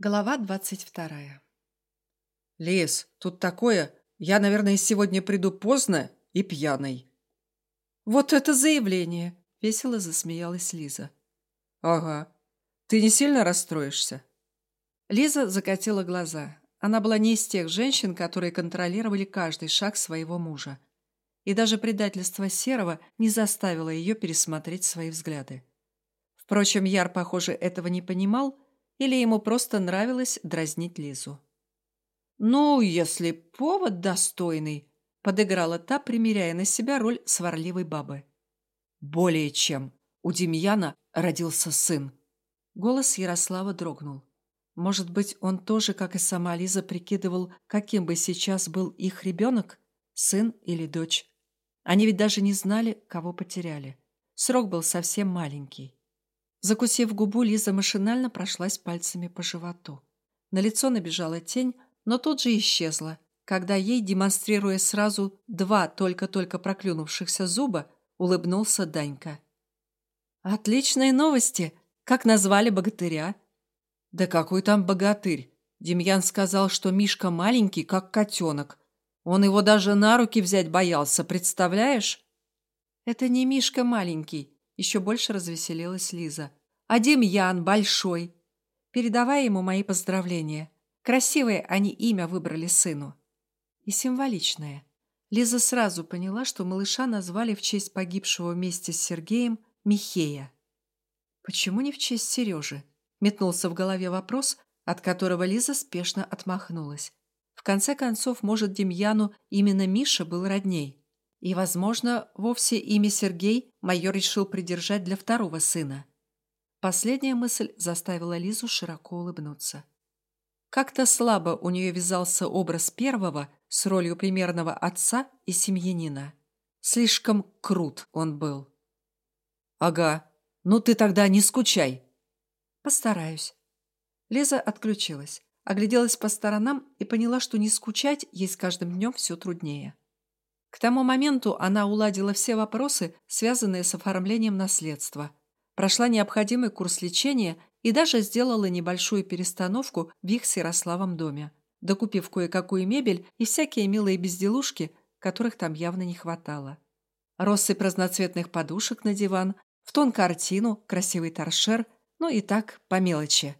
Глава двадцать вторая. «Лис, тут такое. Я, наверное, сегодня приду поздно и пьяный». «Вот это заявление!» — весело засмеялась Лиза. «Ага. Ты не сильно расстроишься?» Лиза закатила глаза. Она была не из тех женщин, которые контролировали каждый шаг своего мужа. И даже предательство Серого не заставило ее пересмотреть свои взгляды. Впрочем, Яр, похоже, этого не понимал — или ему просто нравилось дразнить Лизу. «Ну, если повод достойный», — подыграла та, примеряя на себя роль сварливой бабы. «Более чем. У Демьяна родился сын». Голос Ярослава дрогнул. Может быть, он тоже, как и сама Лиза, прикидывал, каким бы сейчас был их ребенок, сын или дочь. Они ведь даже не знали, кого потеряли. Срок был совсем маленький. Закусив губу, Лиза машинально прошлась пальцами по животу. На лицо набежала тень, но тут же исчезла, когда ей, демонстрируя сразу два только-только проклюнувшихся зуба, улыбнулся Данька. «Отличные новости! Как назвали богатыря?» «Да какой там богатырь! Демьян сказал, что Мишка маленький, как котенок. Он его даже на руки взять боялся, представляешь?» «Это не Мишка маленький, еще больше развеселилась Лиза. А Демьян большой. Передавай ему мои поздравления. Красивое они имя выбрали сыну. И символичное. Лиза сразу поняла, что малыша назвали в честь погибшего вместе с Сергеем Михея. Почему не в честь Сережи? Метнулся в голове вопрос, от которого Лиза спешно отмахнулась. В конце концов, может, Демьяну именно Миша был родней. И, возможно, вовсе имя Сергей майор решил придержать для второго сына. Последняя мысль заставила Лизу широко улыбнуться. Как-то слабо у нее вязался образ первого с ролью примерного отца и семьянина. Слишком крут он был. «Ага, ну ты тогда не скучай». «Постараюсь». Лиза отключилась, огляделась по сторонам и поняла, что не скучать ей с каждым днем все труднее. К тому моменту она уладила все вопросы, связанные с оформлением наследства, прошла необходимый курс лечения и даже сделала небольшую перестановку в их с Ярославом доме, докупив кое-какую мебель и всякие милые безделушки, которых там явно не хватало. Россыпь разноцветных подушек на диван, в тон картину, красивый торшер, ну и так по мелочи.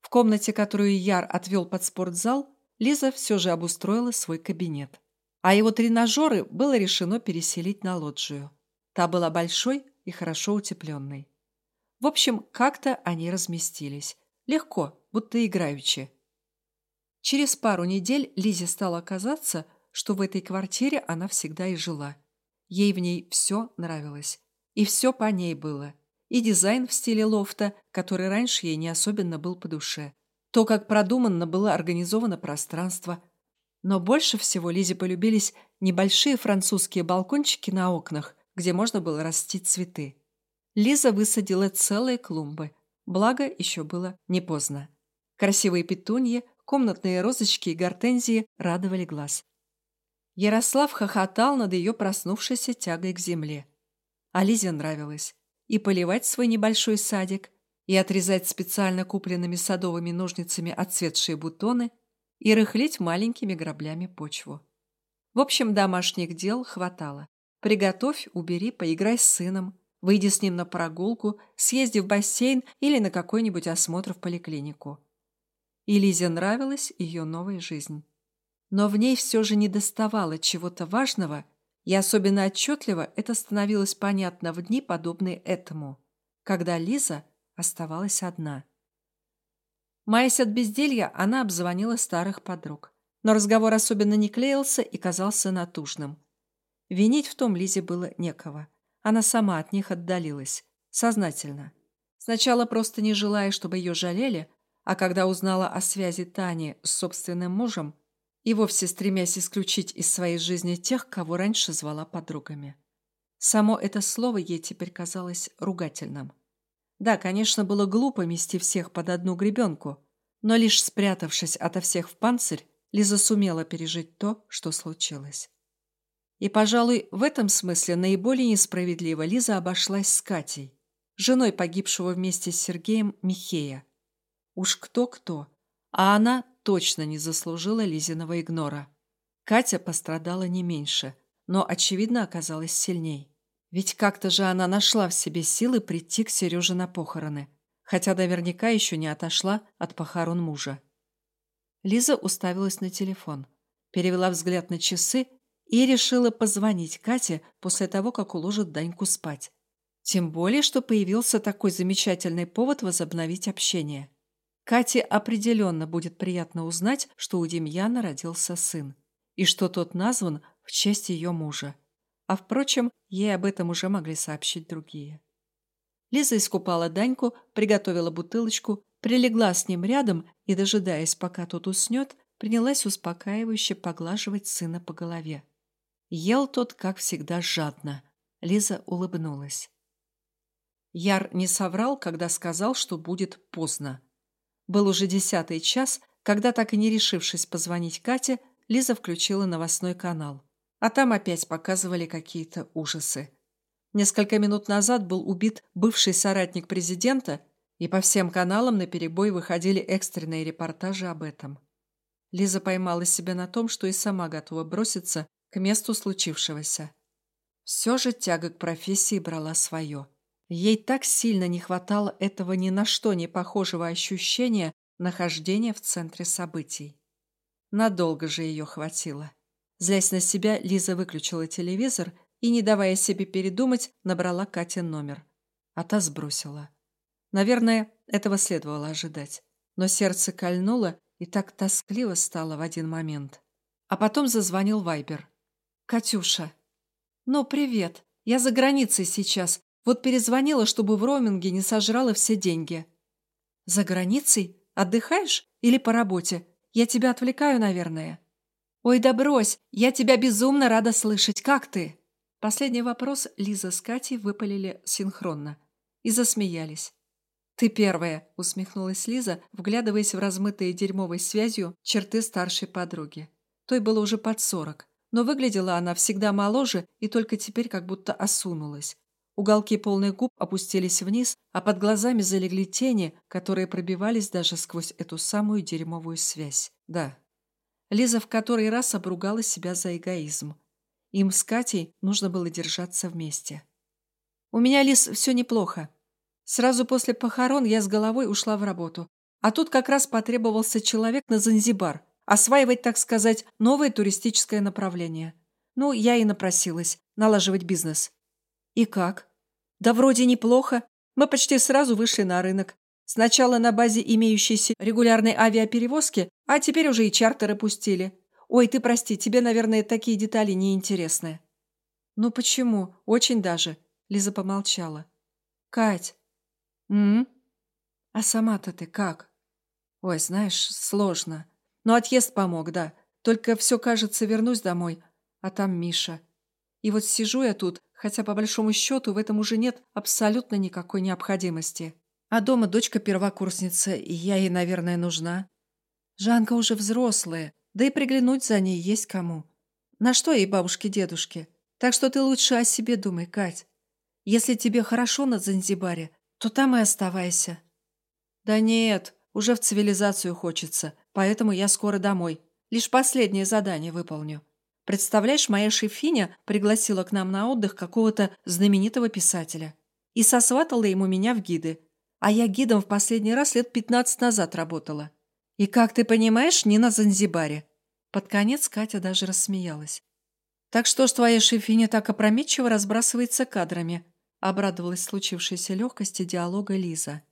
В комнате, которую Яр отвел под спортзал, Лиза все же обустроила свой кабинет а его тренажеры было решено переселить на лоджию. Та была большой и хорошо утепленной. В общем, как-то они разместились. Легко, будто играючи. Через пару недель Лизе стало казаться, что в этой квартире она всегда и жила. Ей в ней все нравилось. И все по ней было. И дизайн в стиле лофта, который раньше ей не особенно был по душе. То, как продуманно было организовано пространство – но больше всего Лизе полюбились небольшие французские балкончики на окнах, где можно было растить цветы. Лиза высадила целые клумбы, благо еще было не поздно. Красивые петуньи, комнатные розочки и гортензии радовали глаз. Ярослав хохотал над ее проснувшейся тягой к земле. А Лизе нравилось и поливать свой небольшой садик, и отрезать специально купленными садовыми ножницами отцветшие бутоны, и рыхлить маленькими граблями почву. В общем, домашних дел хватало. Приготовь, убери, поиграй с сыном, выйди с ним на прогулку, съезди в бассейн или на какой-нибудь осмотр в поликлинику. И Лизе нравилась ее новая жизнь. Но в ней все же недоставало чего-то важного, и особенно отчетливо это становилось понятно в дни, подобные этому, когда Лиза оставалась одна – Маясь от безделья, она обзвонила старых подруг. Но разговор особенно не клеился и казался натужным. Винить в том Лизе было некого. Она сама от них отдалилась. Сознательно. Сначала просто не желая, чтобы ее жалели, а когда узнала о связи Тани с собственным мужем, и вовсе стремясь исключить из своей жизни тех, кого раньше звала подругами. Само это слово ей теперь казалось ругательным. Да, конечно, было глупо мести всех под одну гребенку, но лишь спрятавшись ото всех в панцирь, Лиза сумела пережить то, что случилось. И, пожалуй, в этом смысле наиболее несправедливо Лиза обошлась с Катей, женой погибшего вместе с Сергеем Михея. Уж кто-кто, А она точно не заслужила Лизиного игнора. Катя пострадала не меньше, но, очевидно, оказалась сильней. Ведь как-то же она нашла в себе силы прийти к Сереже на похороны, хотя наверняка еще не отошла от похорон мужа. Лиза уставилась на телефон, перевела взгляд на часы и решила позвонить Кате после того, как уложит Даньку спать. Тем более, что появился такой замечательный повод возобновить общение. Кате определенно будет приятно узнать, что у Демьяна родился сын, и что тот назван в честь ее мужа. А впрочем, ей об этом уже могли сообщить другие. Лиза искупала Даньку, приготовила бутылочку, прилегла с ним рядом и, дожидаясь, пока тот уснет, принялась успокаивающе поглаживать сына по голове. Ел тот, как всегда, жадно. Лиза улыбнулась. Яр не соврал, когда сказал, что будет поздно. Был уже десятый час, когда, так и не решившись позвонить Кате, Лиза включила новостной канал. А там опять показывали какие-то ужасы. Несколько минут назад был убит бывший соратник президента, и по всем каналам на перебой выходили экстренные репортажи об этом. Лиза поймала себя на том, что и сама готова броситься к месту случившегося. Все же тяга к профессии брала свое. Ей так сильно не хватало этого ни на что не похожего ощущения нахождения в центре событий. Надолго же ее хватило. Злясь на себя, Лиза выключила телевизор и, не давая себе передумать, набрала Кате номер. А та сбросила. Наверное, этого следовало ожидать. Но сердце кольнуло и так тоскливо стало в один момент. А потом зазвонил Вайбер. «Катюша». «Ну, привет. Я за границей сейчас. Вот перезвонила, чтобы в роуминге не сожрала все деньги». «За границей? Отдыхаешь? Или по работе? Я тебя отвлекаю, наверное». «Ой, да брось! Я тебя безумно рада слышать. Как ты?» Последний вопрос Лиза с Катей выпалили синхронно и засмеялись. «Ты первая», — усмехнулась Лиза, вглядываясь в размытые дерьмовой связью черты старшей подруги. Той было уже под сорок но выглядела она всегда моложе и только теперь как будто осунулась. Уголки полных губ опустились вниз, а под глазами залегли тени, которые пробивались даже сквозь эту самую дерьмовую связь. Да. Лиза в который раз обругала себя за эгоизм. Им с Катей нужно было держаться вместе. «У меня, Лиз, все неплохо. Сразу после похорон я с головой ушла в работу. А тут как раз потребовался человек на Занзибар, осваивать, так сказать, новое туристическое направление. Ну, я и напросилась налаживать бизнес. И как? Да вроде неплохо. Мы почти сразу вышли на рынок. Сначала на базе имеющейся регулярной авиаперевозки, а теперь уже и чартеры пустили. Ой, ты прости, тебе, наверное, такие детали не интересны. Ну почему? Очень даже. Лиза помолчала. Кать. М? А сама-то ты как? Ой, знаешь, сложно. Но отъезд помог, да. Только все, кажется, вернусь домой, а там Миша. И вот сижу я тут, хотя по большому счету в этом уже нет абсолютно никакой необходимости. А дома дочка первокурсница, и я ей, наверное, нужна. Жанка уже взрослая, да и приглянуть за ней есть кому. На что ей бабушки-дедушки? Так что ты лучше о себе думай, Кать. Если тебе хорошо на Занзибаре, то там и оставайся. Да нет, уже в цивилизацию хочется, поэтому я скоро домой. Лишь последнее задание выполню. Представляешь, моя шефиня пригласила к нам на отдых какого-то знаменитого писателя и сосватала ему меня в гиды. А я гидом в последний раз лет пятнадцать назад работала. И, как ты понимаешь, не на Занзибаре. Под конец Катя даже рассмеялась. «Так что ж твоя шефиня так опрометчиво разбрасывается кадрами?» обрадовалась случившейся легкости диалога Лиза.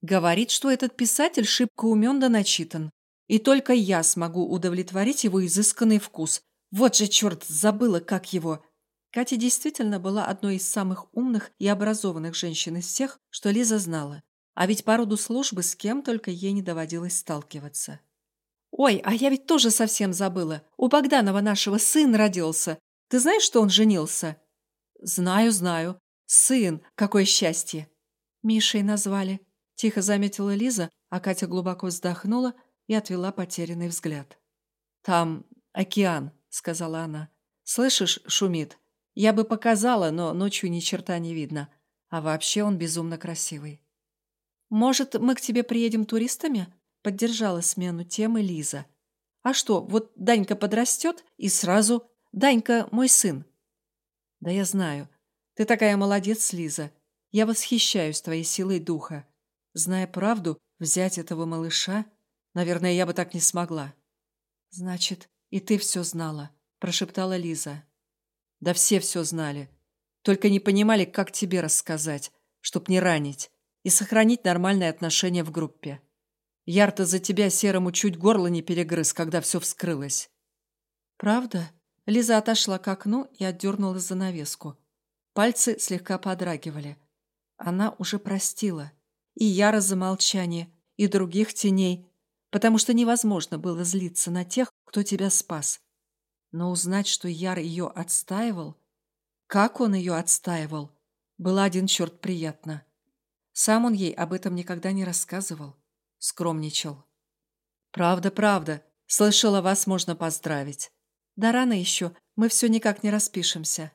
Говорит, что этот писатель шибко умен да начитан. И только я смогу удовлетворить его изысканный вкус. Вот же, черт, забыла, как его... Катя действительно была одной из самых умных и образованных женщин из всех, что Лиза знала. А ведь по роду службы с кем только ей не доводилось сталкиваться. «Ой, а я ведь тоже совсем забыла. У Богданова нашего сын родился. Ты знаешь, что он женился?» «Знаю, знаю. Сын, какое счастье!» Мишей назвали. Тихо заметила Лиза, а Катя глубоко вздохнула и отвела потерянный взгляд. «Там океан», — сказала она. «Слышишь, шумит. Я бы показала, но ночью ни черта не видно. А вообще он безумно красивый». «Может, мы к тебе приедем туристами?» Поддержала смену темы Лиза. А что, вот Данька подрастет и сразу... Данька мой сын. Да я знаю. Ты такая молодец, Лиза. Я восхищаюсь твоей силой духа. Зная правду, взять этого малыша... Наверное, я бы так не смогла. Значит, и ты все знала, прошептала Лиза. Да все все знали. Только не понимали, как тебе рассказать, чтоб не ранить и сохранить нормальные отношения в группе. Ярто за тебя серому чуть горло не перегрыз, когда все вскрылось. Правда? Лиза отошла к окну и отдернула занавеску. Пальцы слегка подрагивали. Она уже простила. И Яра за молчание, и других теней, потому что невозможно было злиться на тех, кто тебя спас. Но узнать, что Яр ее отстаивал, как он ее отстаивал, было один черт приятно. Сам он ей об этом никогда не рассказывал скромничал. «Правда, правда. Слышала, вас можно поздравить. Да рано еще, мы все никак не распишемся».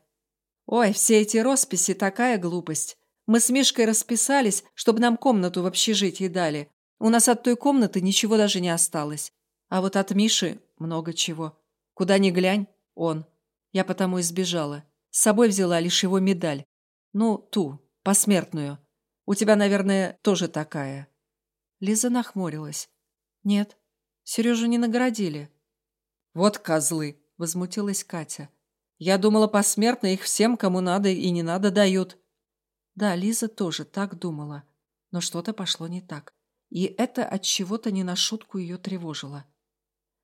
«Ой, все эти росписи – такая глупость. Мы с Мишкой расписались, чтобы нам комнату в общежитии дали. У нас от той комнаты ничего даже не осталось. А вот от Миши много чего. Куда ни глянь – он. Я потому и сбежала. С собой взяла лишь его медаль. Ну, ту, посмертную. У тебя, наверное, тоже такая». Лиза нахмурилась. «Нет, Сережу не наградили». «Вот козлы!» — возмутилась Катя. «Я думала, посмертно их всем, кому надо и не надо, дают». Да, Лиза тоже так думала, но что-то пошло не так. И это от чего-то не на шутку ее тревожило.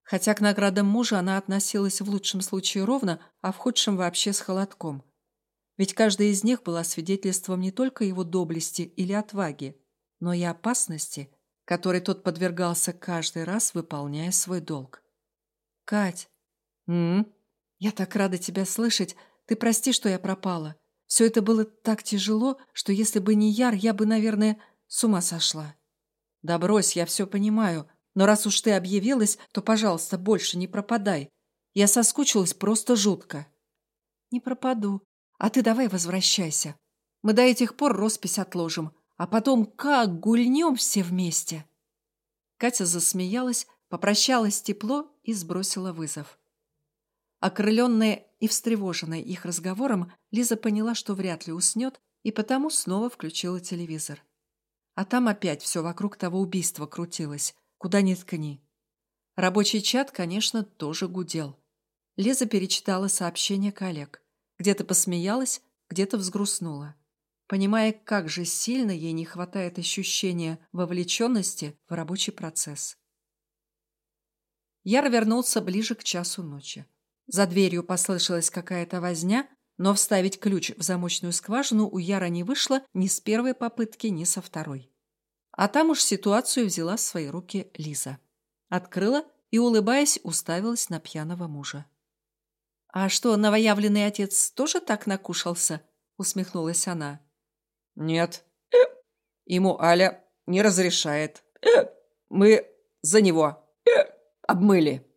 Хотя к наградам мужа она относилась в лучшем случае ровно, а в худшем вообще с холодком. Ведь каждая из них была свидетельством не только его доблести или отваги, но и опасности, которой тот подвергался каждый раз, выполняя свой долг. «Кать!» «М? Я так рада тебя слышать. Ты прости, что я пропала. Все это было так тяжело, что если бы не Яр, я бы, наверное, с ума сошла». «Да брось, я все понимаю. Но раз уж ты объявилась, то, пожалуйста, больше не пропадай. Я соскучилась просто жутко». «Не пропаду. А ты давай возвращайся. Мы до этих пор роспись отложим, а потом как гульнем все вместе!» Катя засмеялась, попрощалась тепло и сбросила вызов. Окрыленная и встревоженная их разговором, Лиза поняла, что вряд ли уснет, и потому снова включила телевизор. А там опять все вокруг того убийства крутилось, куда ни ткни. Рабочий чат, конечно, тоже гудел. Лиза перечитала сообщения коллег. Где-то посмеялась, где-то взгрустнула понимая, как же сильно ей не хватает ощущения вовлеченности в рабочий процесс. Яр вернулся ближе к часу ночи. За дверью послышалась какая-то возня, но вставить ключ в замочную скважину у Яра не вышло ни с первой попытки, ни со второй. А там уж ситуацию взяла в свои руки Лиза. Открыла и, улыбаясь, уставилась на пьяного мужа. «А что, новоявленный отец тоже так накушался?» — усмехнулась она. «Нет. Ему Аля не разрешает. Мы за него обмыли».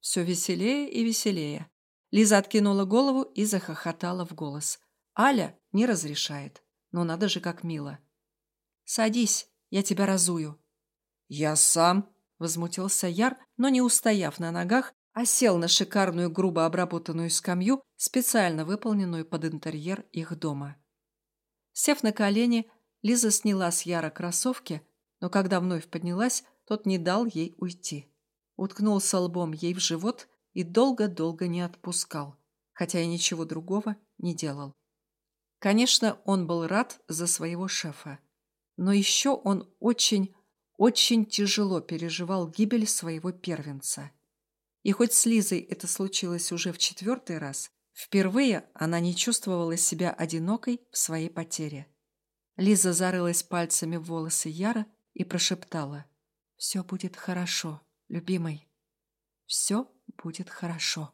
Все веселее и веселее. Лиза откинула голову и захохотала в голос. «Аля не разрешает. Но надо же, как мило». «Садись, я тебя разую». «Я сам», — возмутился Яр, но не устояв на ногах, а сел на шикарную грубо обработанную скамью, специально выполненную под интерьер их дома. Сев на колени, Лиза сняла с Яра кроссовки, но когда вновь поднялась, тот не дал ей уйти. Уткнулся лбом ей в живот и долго-долго не отпускал, хотя и ничего другого не делал. Конечно, он был рад за своего шефа, но еще он очень, очень тяжело переживал гибель своего первенца. И хоть с Лизой это случилось уже в четвертый раз, Впервые она не чувствовала себя одинокой в своей потере. Лиза зарылась пальцами в волосы Яра и прошептала. «Все будет хорошо, любимый. Все будет хорошо».